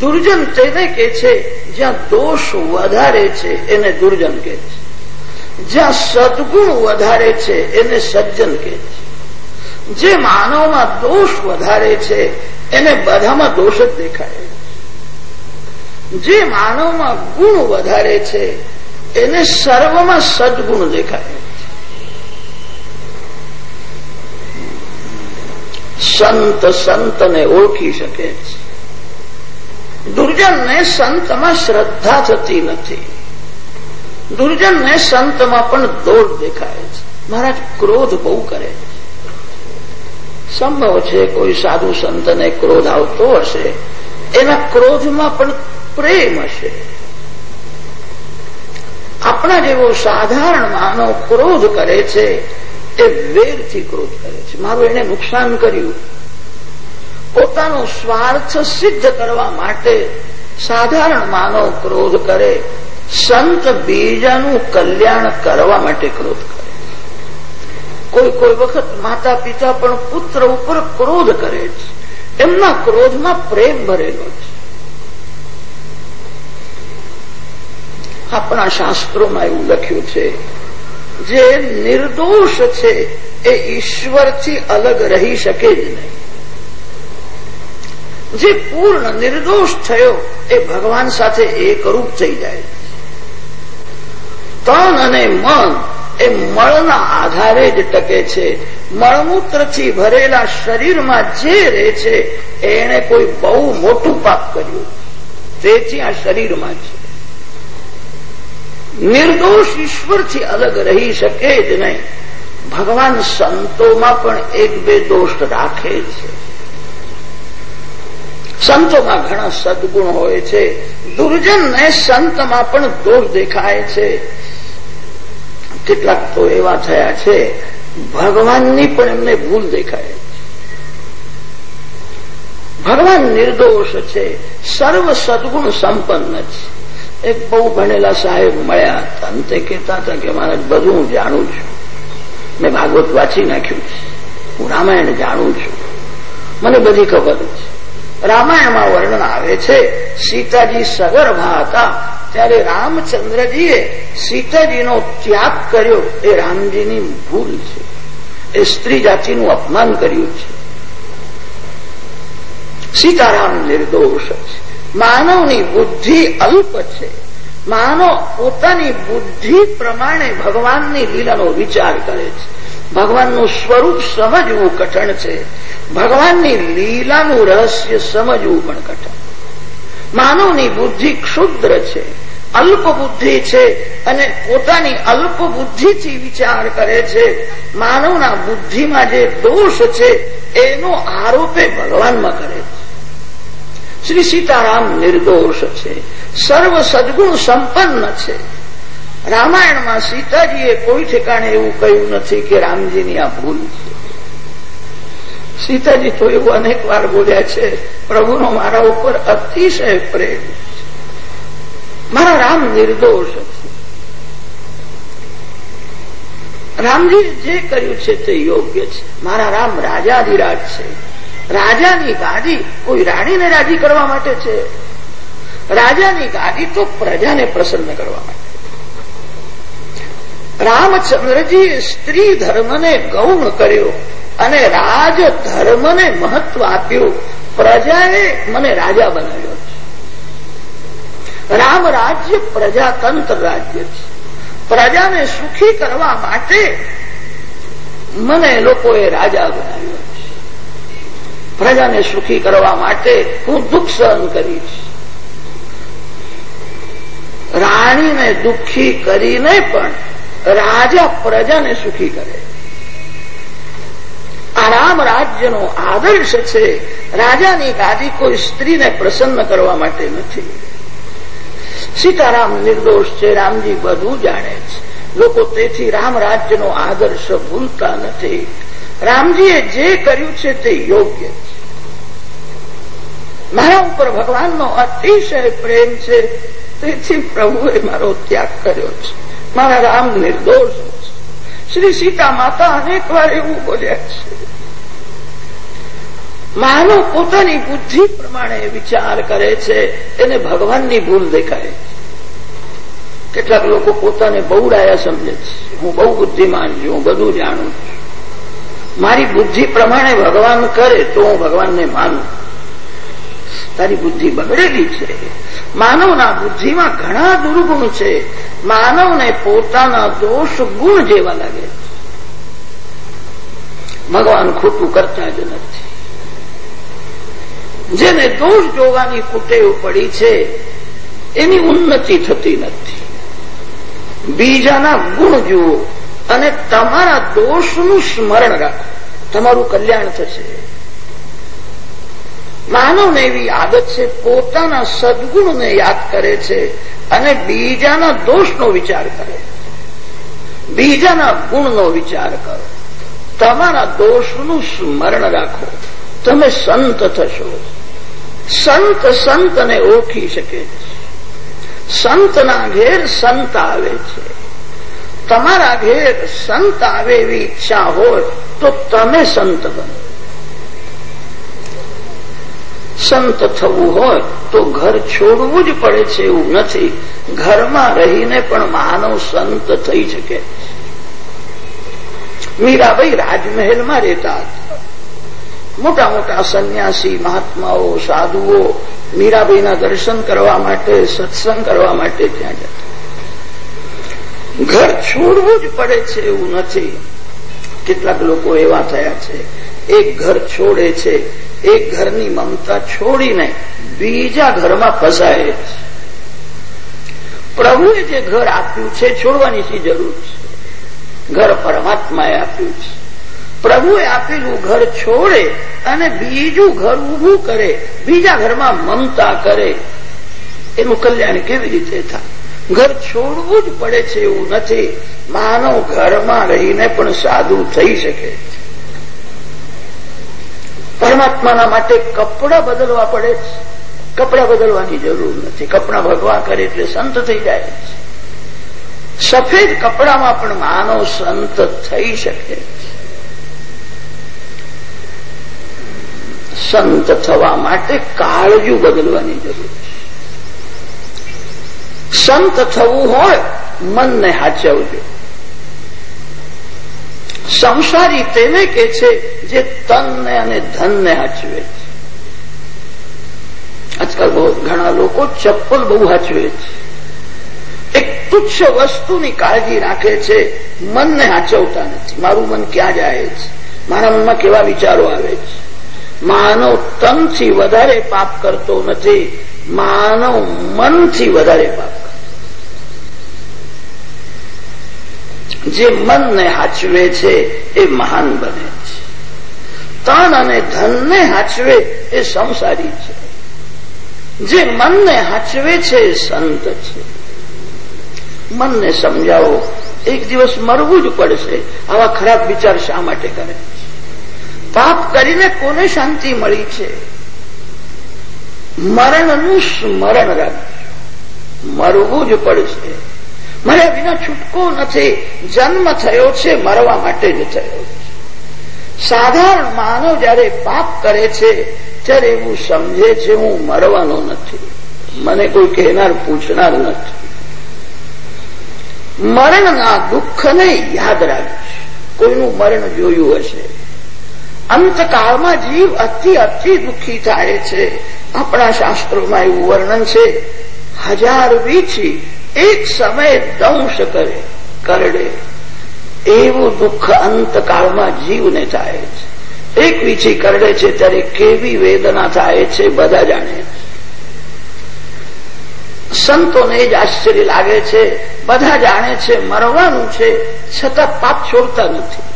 દુર્જન તેને કે છે, જ્યાં દોષ વધારે છે, એને દુર્જન કે છે. જ્યાં સદગુણ વધારે છે, એને સજ્જન કે છે. જે માનવમાં દોષ વધારે છે, એને બધામાં દોષ જ દેખાય જે માનવમાં ગુણ વધારે છે, એને સર્વમાં સદગુણ દેખાય સંત સંતને ઓળખી શકે છે. દુર્જનને સંતમાં શ્રદ્ધા થતી નથી. દુર્જનને સંતમાં પણ દોડ દેખાય છે. મહારાજ, ક્રોધ બહુ કરે સંભવ છે કોઈ સાધુ સંતને ક્રોધ આવતો હશે, એના ક્રોધમાં પણ પ્રેમ હશે. આપણા જેવો સાધારણ માનવ ક્રોધ કરે છે એ વેરથી ક્રોધ કરે છે. મારું એને નુકસાન કર્યું. પોતાનો સ્વાર્થ સિદ્ધ કરવા માટે સાધારણ માનવ ક્રોધ કરે. સંત બીજાનું કલ્યાણ કરવા માટે ક્રોધ કરે. કોઈ કોઈ વખત માતા પિતા પણ પુત્ર ઉપર ક્રોધ કરે છે. એમના ક્રોધમાં પ્રેમ ભરેલો છે. આપણા શાસ્ત્રોમાં એવું લખ્યું છે, જે નિર્દોષ છે એ ઈશ્વરથી અલગ રહી શકે જ નહીં. જે પૂર્ણ નિર્દોષ થયો, એ ભગવાન સાથે એકરૂપ થઈ જાય. તન અને મન એ મળના આધારે જ ટકે છે. મળમૂત્રથી ભરેલા શરીરમાં જે રહે છે, એણે કોઈ બહુ મોટું પાપ કર્યું. તેથી આ શરીરમાં છે. નિર્દોષ ઈશ્વરથી અલગ રહી શકે જ નહીં. ભગવાન સંતોમાં પણ એક બે દોષ રાખે છે. સંતોમાં ઘણા સદગુણ હોય છે. દુર્જનને સંતમાં પણ દોષ દેખાય છે. કેટલાક તો એવા થયા છે, ભગવાનની પણ એમને ભૂલ દેખાય ભગવાન નિર્દોષ છે, સર્વ સદગુણ સંપન્ન છે. એક બહુ ભણેલા સાહેબ મળ્યા હતા. અંતે કહેતા હતા કે મારે બધું જાણું છું. મેં ભાગવત વાંચી નાખ્યું છે. હું રામાયણ જાણું છું. મને બધી ખબર છે. રામાયણમાં વર્ણન આવે છે, સીતાજી સગર્ભા હતા ત્યારે રામચંદ્રજીએ સીતાજીનો ત્યાગ કર્યો. એ રામજીની ભૂલ છે. એ સ્ત્રી જાતિનું અપમાન કર્યું છે. સીતારામ નિર્દોષ છે. માનવની બુદ્ધિ અલ્પ છે. માનવ પોતાની બુદ્ધિ પ્રમાણે ભગવાનની લીલાનો વિચાર કરે છે. ભગવાનનું સ્વરૂપ સમજવું કઠણ છે. ભગવાનની લીલાનું રહસ્ય સમજવું પણ કઠણ. માનવની બુદ્ધિ ક્ષુદ્ર છે, અલ્પ છે અને પોતાની અલ્પ વિચાર કરે છે. માનવના બુદ્ધિમાં જે દોષ છે, એનો આરોપે ભગવાનમાં કરે છે. શ્રી સીતારામ નિર્દોષ છે, સર્વ સદગુણ સંપન્ન છે રામાયણમાં સીતાજીએ કોઈ ઠેકાણે એવું કહ્યું નથી કે રામજીની આ ભૂલ છે. સીતાજી તો એવું અનેક વાર બોલ્યા છે, પ્રભુનો મારા ઉપર અતિશય પ્રેમ મારા રામ નિર્દોષ રામજી જે કર્યું છે તે યોગ્ય છે. મારા રામ રાજાધિરાજ છે. રાજાની ગાદી કોઈ રાણીને રાજી કરવા માટે છે. રાજાની ગાદી તો પ્રજાને પ્રસન્ન કરવા માટે રામચંદ્રજીએ સ્ત્રી ધર્મને ગૌણ કર્યો અને રાજ મહત્વ આપ્યું. પ્રજાએ મને રાજા બનાવ્યો રામ રાજ્ય પ્રજાતંત્ર રાજ્ય છે. પ્રજાને સુખી કરવા માટે મને લોકોએ રાજા બનાવ્યો છે. પ્રજાને સુખી કરવા માટે હું દુઃખ સહન કરીશ. રાણીને દુઃખી કરીને પણ રાજા પ્રજાને સુખી કરે. આ રાજ્યનો આદર્શ છે. રાજાની ગાદી કોઈ સ્ત્રીને પ્રસન્ન કરવા માટે નથી. સીતારામ નિર્દોષ છે, રામજી બધું જાણે છે. લોકો તેથી રામ રાજ્યનો આદર્શ ભૂલતા નથી. રામજીએ જે કર્યું છે તે યોગ્ય છે. મારા ઉપર ભગવાનનો અતિશય પ્રેમ છે. તેથી પ્રભુએ મારો ત્યાગ કર્યો છે. મારા રામ નિર્દોષ શ્રી સીતા માતા અનેક વાર એવું બોલ્યા છે. માનવ પોતાની બુદ્ધિ પ્રમાણે વિચાર કરે છે, એને ભગવાનની ભૂલ દેખાય. કેટલાક લોકો પોતાને બહુડાયા સમજે છે. હું બહુ બુદ્ધિમાન છું, હું બધું જાણું છું. મારી બુદ્ધિ પ્રમાણે ભગવાન કરે તો હું ભગવાનને માનું. તારી બુદ્ધિ બગડેલી છે. માનવના બુદ્ધિમાં ઘણા દુર્ગુણ છે. માનવને પોતાના દોષ ગુણ જેવા લાગે છે. ભગવાન ખોટું કરતા જ નથી. જેને દોષ જોવાની કુટેવ પડી છે, એની ઉન્નતિ થતી નથી. બીજાના ગુણ જુઓ અને તમારા દોષનું સ્મરણ રાખો. તમારું કલ્યાણ થશે. માનવને એવી આદત છે, પોતાના સદગુણને યાદ કરે છે અને બીજાના દોષનો વિચાર કરે. બીજાના ગુણનો વિચાર કરો. તમારા દોષનું સ્મરણ રાખો. તમે સંત થશો. સંત સંતને ઓળખી શકે છે. સંતના ઘેર સંત આવે છે. તમારા ઘેર સંત આવે એવી ઈચ્છા હોય તો તમે સંત બનો. સંત થવું હોય તો ઘર છોડવું જ પડે છે એવું નથી. ઘરમાં રહીને પણ માનવ સંત થઈ શકે. મીરાબાઈ રાજમહેલમાં રહેતા હતા. મોટા મોટા સંન્યાસી, મહાત્માઓ, સાધુઓ મીરાબાઈના દર્શન કરવા માટે, સત્સંગ કરવા માટે ત્યાં જતા. ઘર છોડવું જ પડે છે એવું નથી. કેટલાક લોકો એવા થયા છે. એક ઘર છોડે છે. એક ઘરની મમતા છોડીને બીજા ઘરમાં ફસાય. છે પ્રભુએ જે ઘર આપ્યું છે છોડવાની શી જરૂર છે. ઘર પરમાત્માએ આપ્યું છે. પ્રભુએ આપેલું ઘર છોડે અને બીજું ઘર ઉભું કરે, બીજા ઘરમાં મમતા કરે. એનું કલ્યાણ કેવી રીતે થાય? ઘર છોડવું જ પડે છે એવું નથી. માનવ ઘરમાં રહીને પણ સાધુ થઈ શકે પરમાત્માના માટે કપડા બદલવા પડે છે. કપડા બદલવાની જરૂર નથી. કપડા ભગવા કરે એટલે સંત થઈ જાય છે. સફેદ કપડામાં પણ માનવ સંત થઈ શકે સંત થવા માટે કાળજું બદલવાની જરૂર છે. સંત થવું હોય, મનને હાચવજો. સંસારી તેને કે છે જે તનને અને ધનને હાચવે છે. આજકાલ ઘણા લોકો ચપ્પલ બહુ હાચવે છે. એક તુચ્છ વસ્તુની કાળજી રાખે છે, મનને હાચવતા નથી. મારું મન ક્યાં જાય છે? મારા મનમાં કેવા વિચારો આવે છે? માનવ તનથી વધારે પાપ કરતો નથી. માનવ મનથી વધારે પાપ જે મનને હાચવે છે એ મહાન બને છે. તન અને ધનને હાચવે એ સંસારી છે. જે મનને હાચવે છે એ સંત છે. મનને સમજાવો, એક દિવસ મરવું જ પડશે. આવા ખરાબ વિચાર શા માટે કરે પાપ કરીને કોને શાંતિ મળી છે? મરણનું સ્મરણ રાખજો. મરવું જ પડશે. મર્યા વિના છૂટકો નથી. જન્મ થયો છે, મરવા માટે જ થયો સાધારણ માનવ જયારે પાપ કરે છે, ત્યારે એવું સમજે છે, હું મરવાનો નથી. મને કોઈ કહેનાર પૂછનાર નથી. મરણના દુઃખને યાદ રાખીશ. કોઈનું મરણ જોયું હશે. અંતકાળમાં જીવ અતિ અતિ દુઃખી થાય છે. આપણા શાસ્ત્રોમાં એવું વર્ણન છે, હજાર વીછી એક સમયે દંશ કરે, કરડે. એવું દુઃખ અંતકાળમાં જીવને થાય છે. એક વીછી કરડે છે, ત્યારે કેવી વેદના થાય છે, બધા જાણે. સંતોને જ આશ્ચર્ય લાગે છે, બધા જાણે છે, મરવાનું છે, છતાં પાપ છોડતા નથી.